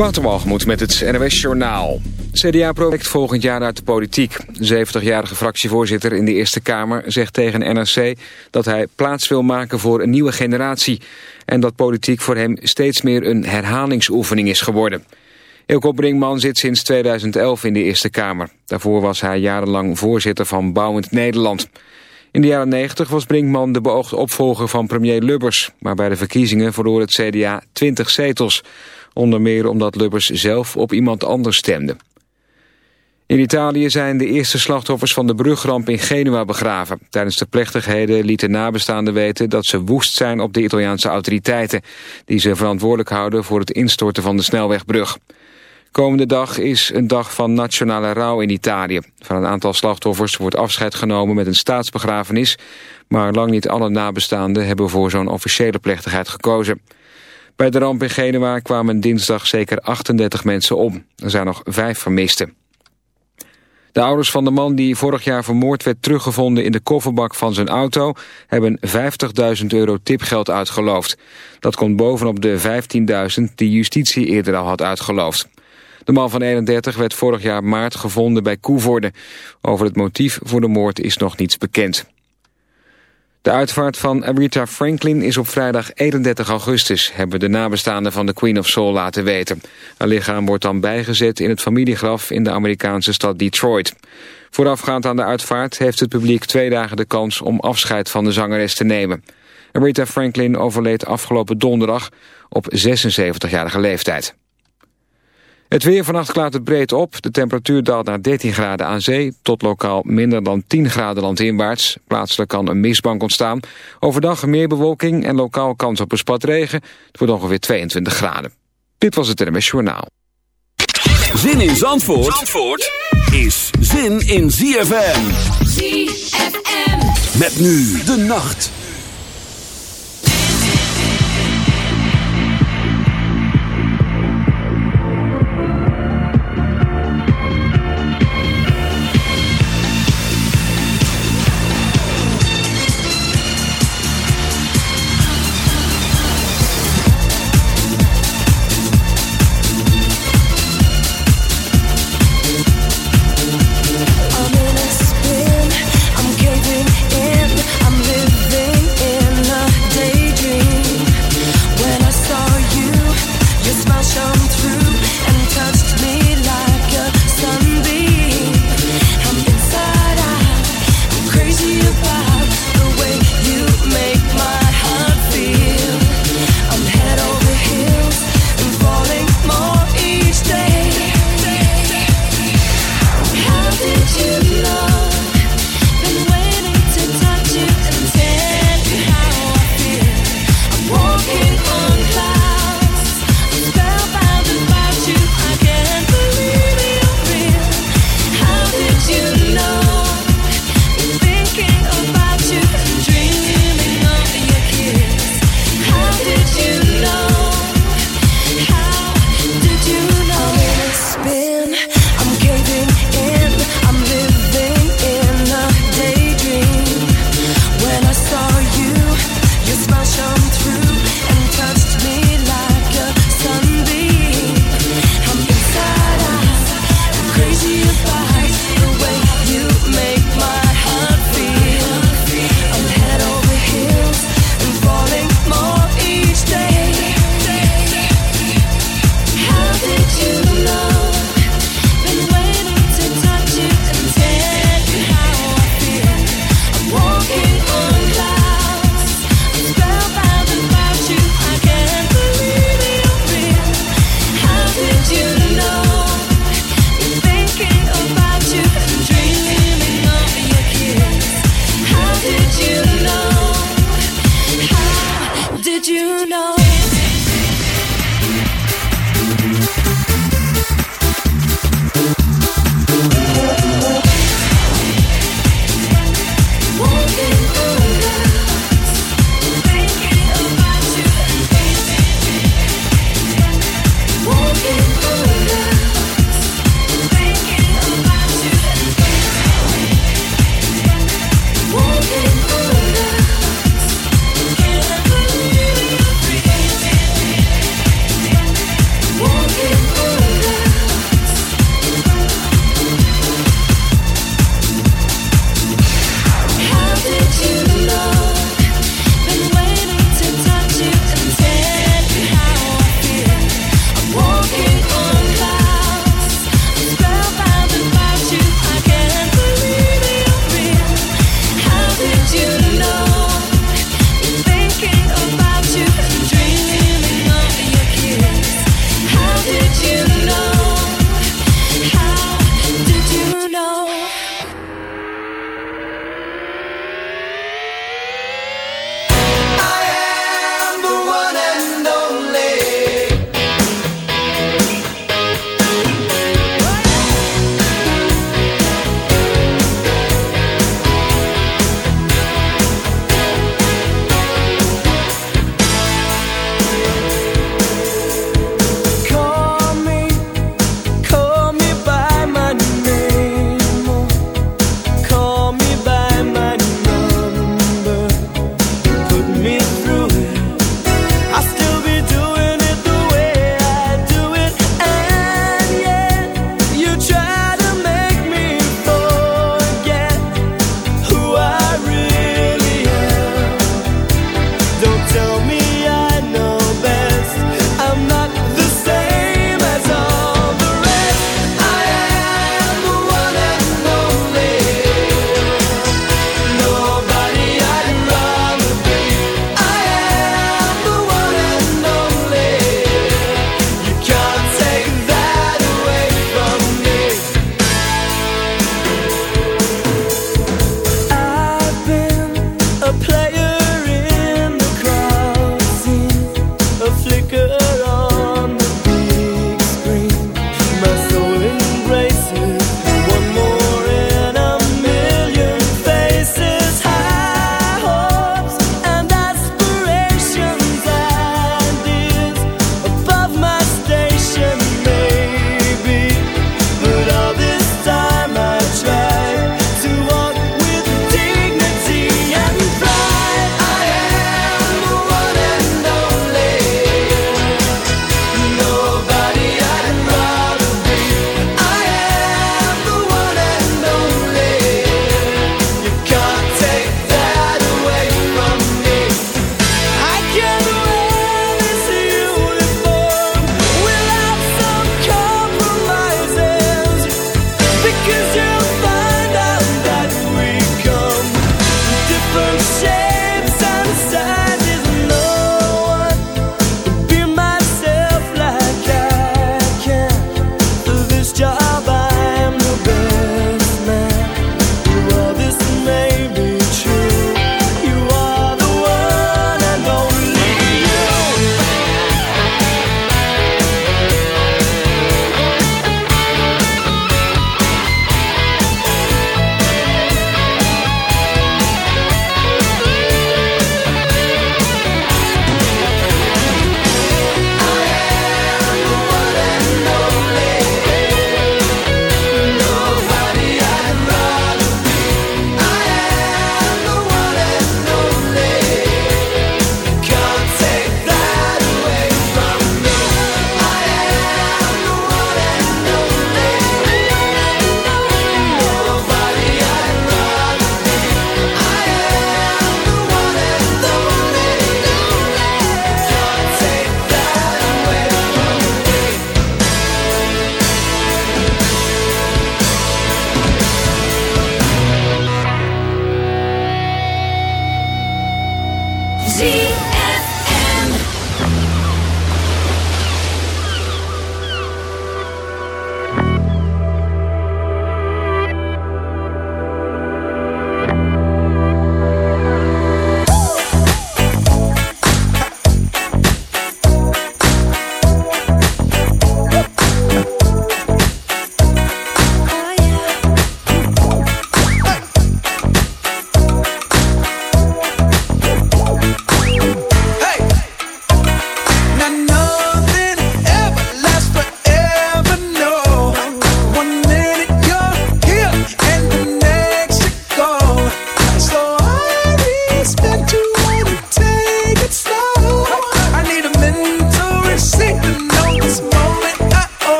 Waterwalgemoed met het NOS Journaal. CDA project volgend jaar uit de politiek. 70-jarige fractievoorzitter in de Eerste Kamer zegt tegen NRC... dat hij plaats wil maken voor een nieuwe generatie... en dat politiek voor hem steeds meer een herhalingsoefening is geworden. Eelco Brinkman zit sinds 2011 in de Eerste Kamer. Daarvoor was hij jarenlang voorzitter van Bouwend Nederland. In de jaren 90 was Brinkman de beoogde opvolger van premier Lubbers... maar bij de verkiezingen verloor het CDA 20 zetels... Onder meer omdat Lubbers zelf op iemand anders stemde. In Italië zijn de eerste slachtoffers van de brugramp in Genua begraven. Tijdens de plechtigheden lieten nabestaanden weten dat ze woest zijn op de Italiaanse autoriteiten... die ze verantwoordelijk houden voor het instorten van de snelwegbrug. Komende dag is een dag van nationale rouw in Italië. Van een aantal slachtoffers wordt afscheid genomen met een staatsbegrafenis... maar lang niet alle nabestaanden hebben voor zo'n officiële plechtigheid gekozen. Bij de ramp in Genua kwamen dinsdag zeker 38 mensen om. Er zijn nog vijf vermisten. De ouders van de man die vorig jaar vermoord werd teruggevonden in de kofferbak van zijn auto hebben 50.000 euro tipgeld uitgeloofd. Dat komt bovenop de 15.000 die justitie eerder al had uitgeloofd. De man van 31 werd vorig jaar maart gevonden bij Koevoorde. Over het motief voor de moord is nog niets bekend. De uitvaart van Aretha Franklin is op vrijdag 31 augustus... hebben de nabestaanden van de Queen of Soul laten weten. Haar lichaam wordt dan bijgezet in het familiegraf in de Amerikaanse stad Detroit. Voorafgaand aan de uitvaart heeft het publiek twee dagen de kans... om afscheid van de zangeres te nemen. Aretha Franklin overleed afgelopen donderdag op 76-jarige leeftijd. Het weer vannacht klaart het breed op. De temperatuur daalt naar 13 graden aan zee... tot lokaal minder dan 10 graden landinwaarts. Plaatselijk kan een mistbank ontstaan. Overdag meer bewolking en lokaal kans op een spat regen. Het wordt ongeveer 22 graden. Dit was het NMS Journaal. Zin in Zandvoort, Zandvoort is zin in ZFM. ZFM. Met nu de nacht.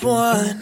one.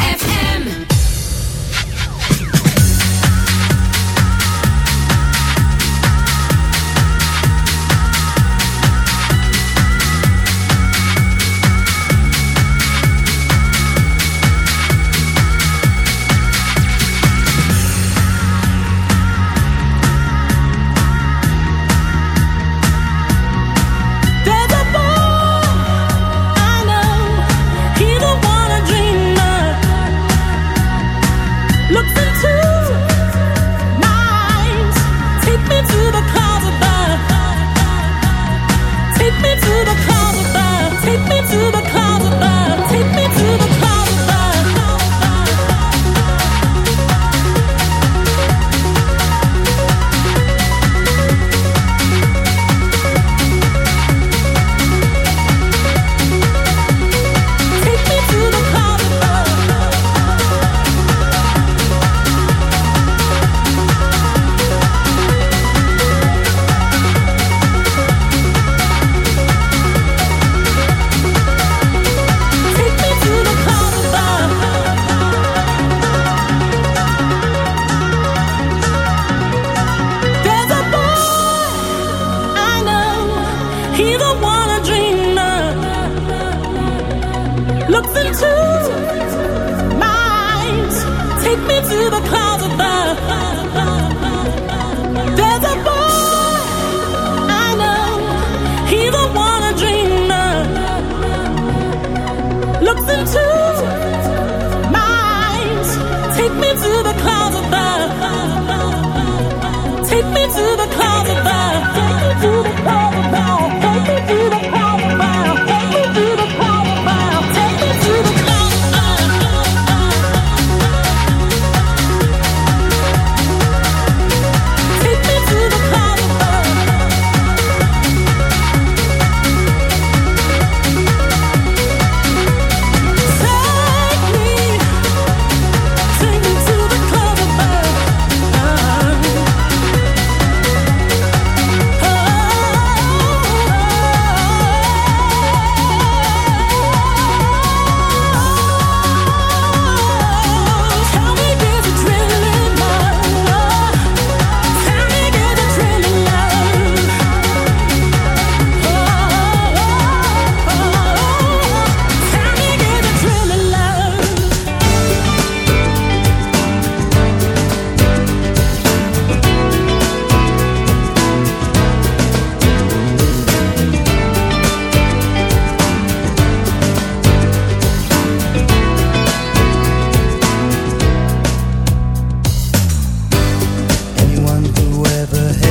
never had.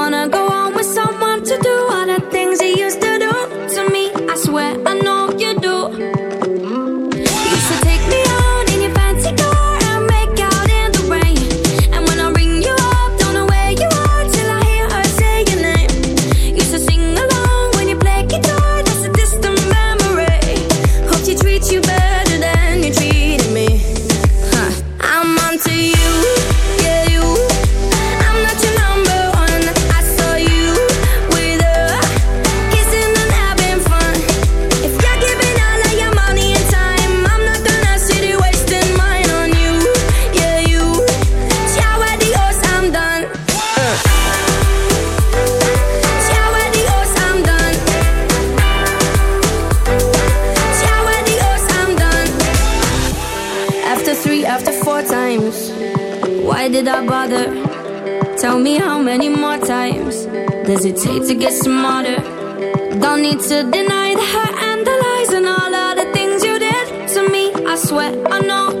to me—I sweat I know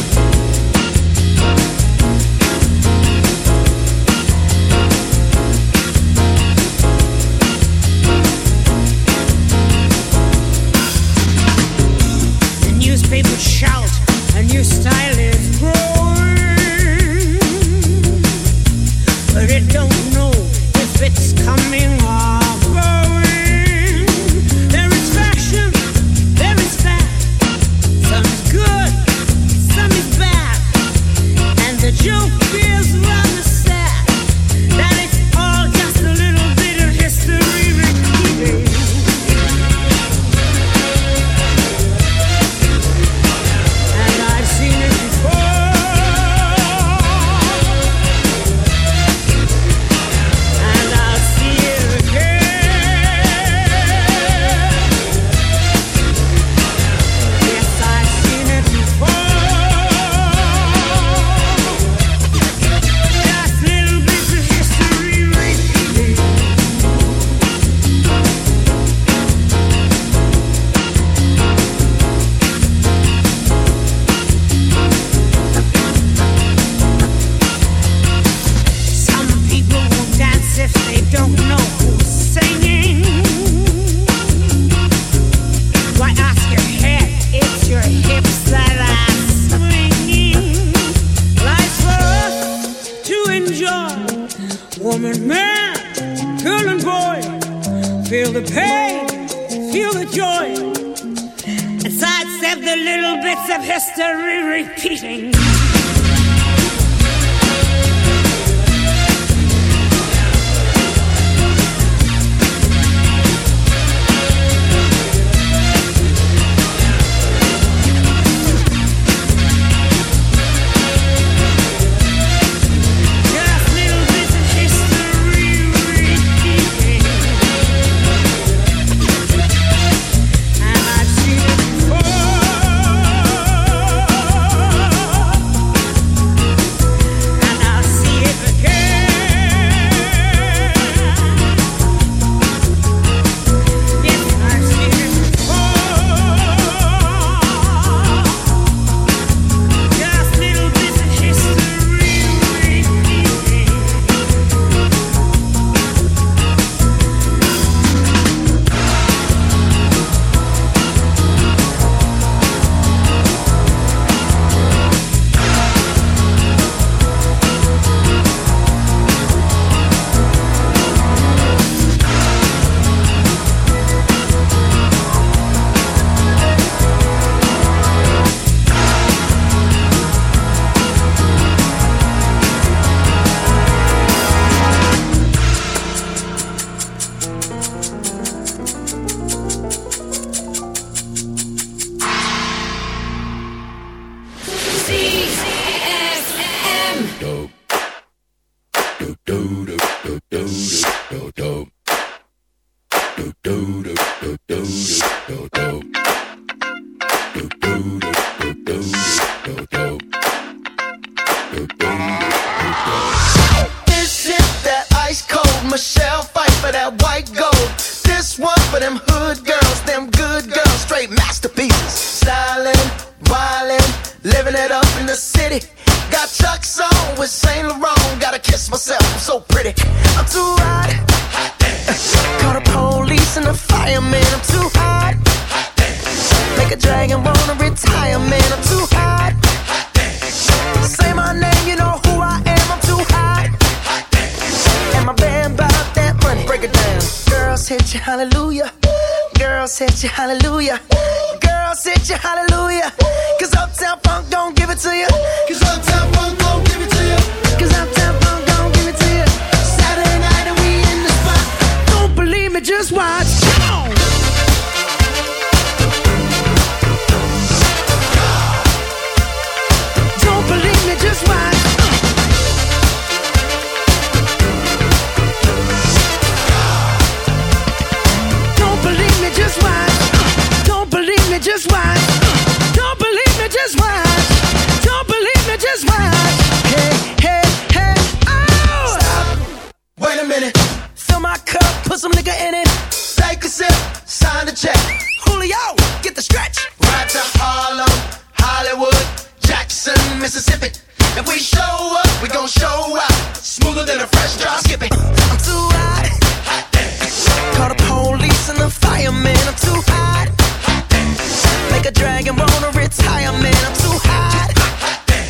If we show up, we gon' show out. Smoother than a fresh drop skipping. I'm too hot. Hot damn. Call the police and the firemen. I'm too hot. Hot damn. Make a dragon want a retirement. I'm too hot. Hot damn.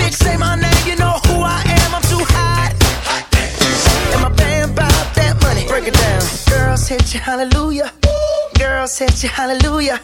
Bitch, say my name, you know who I am. I'm too hot. Hot damn. And my that money. Break it down. Girls hit you, hallelujah. Girls hit hallelujah.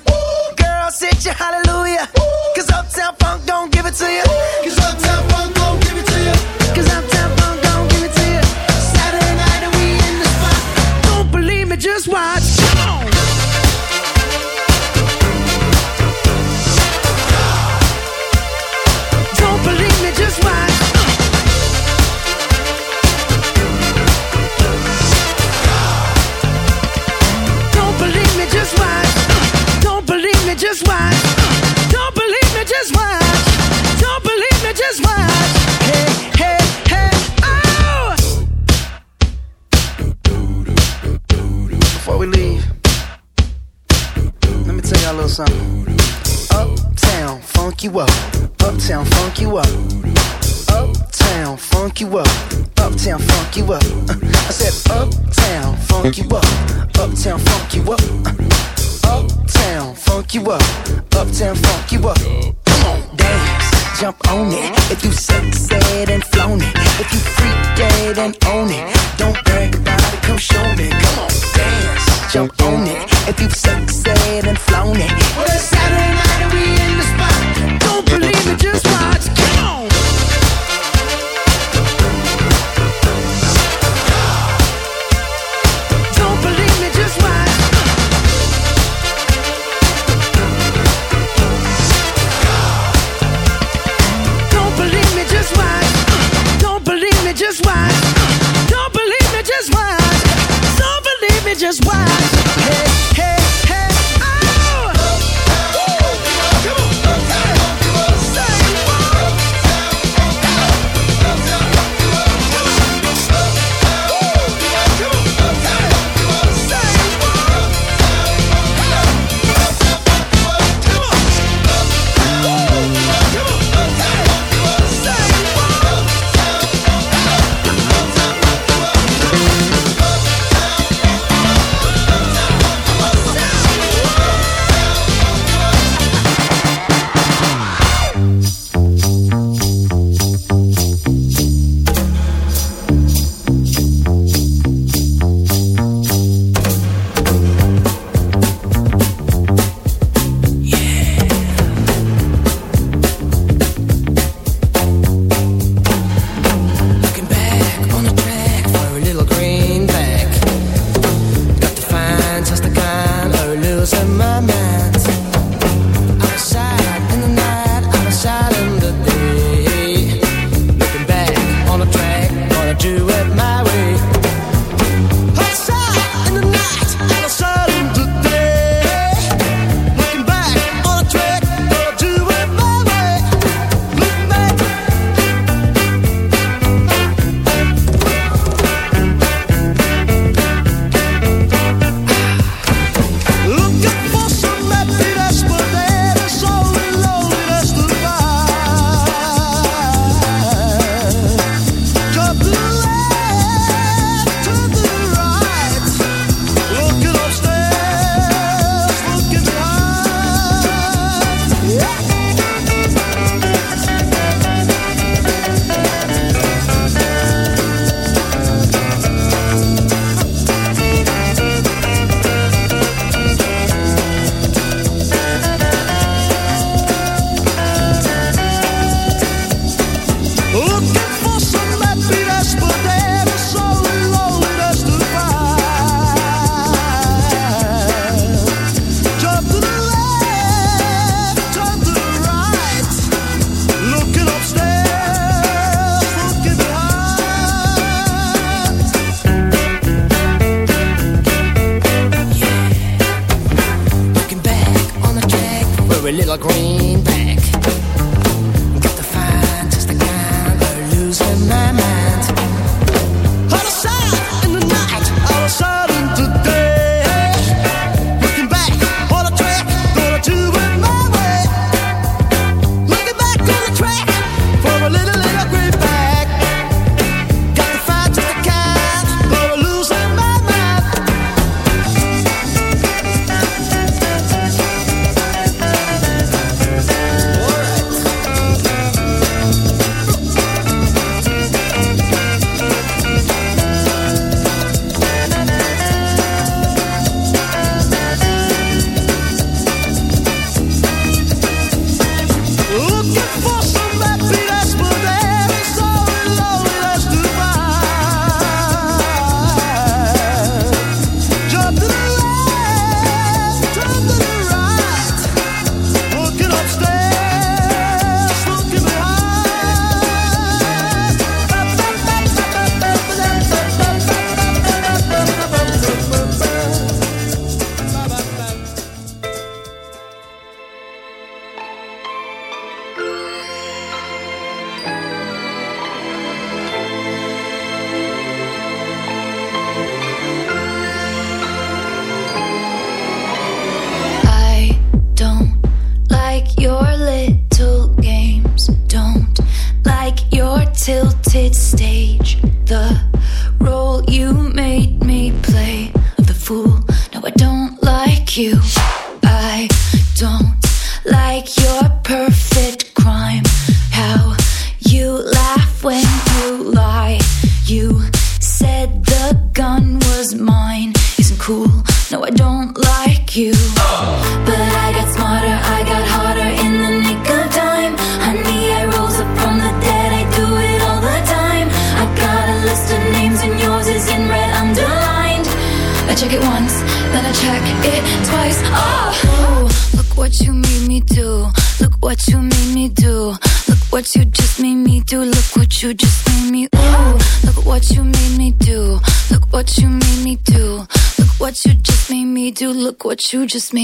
you just made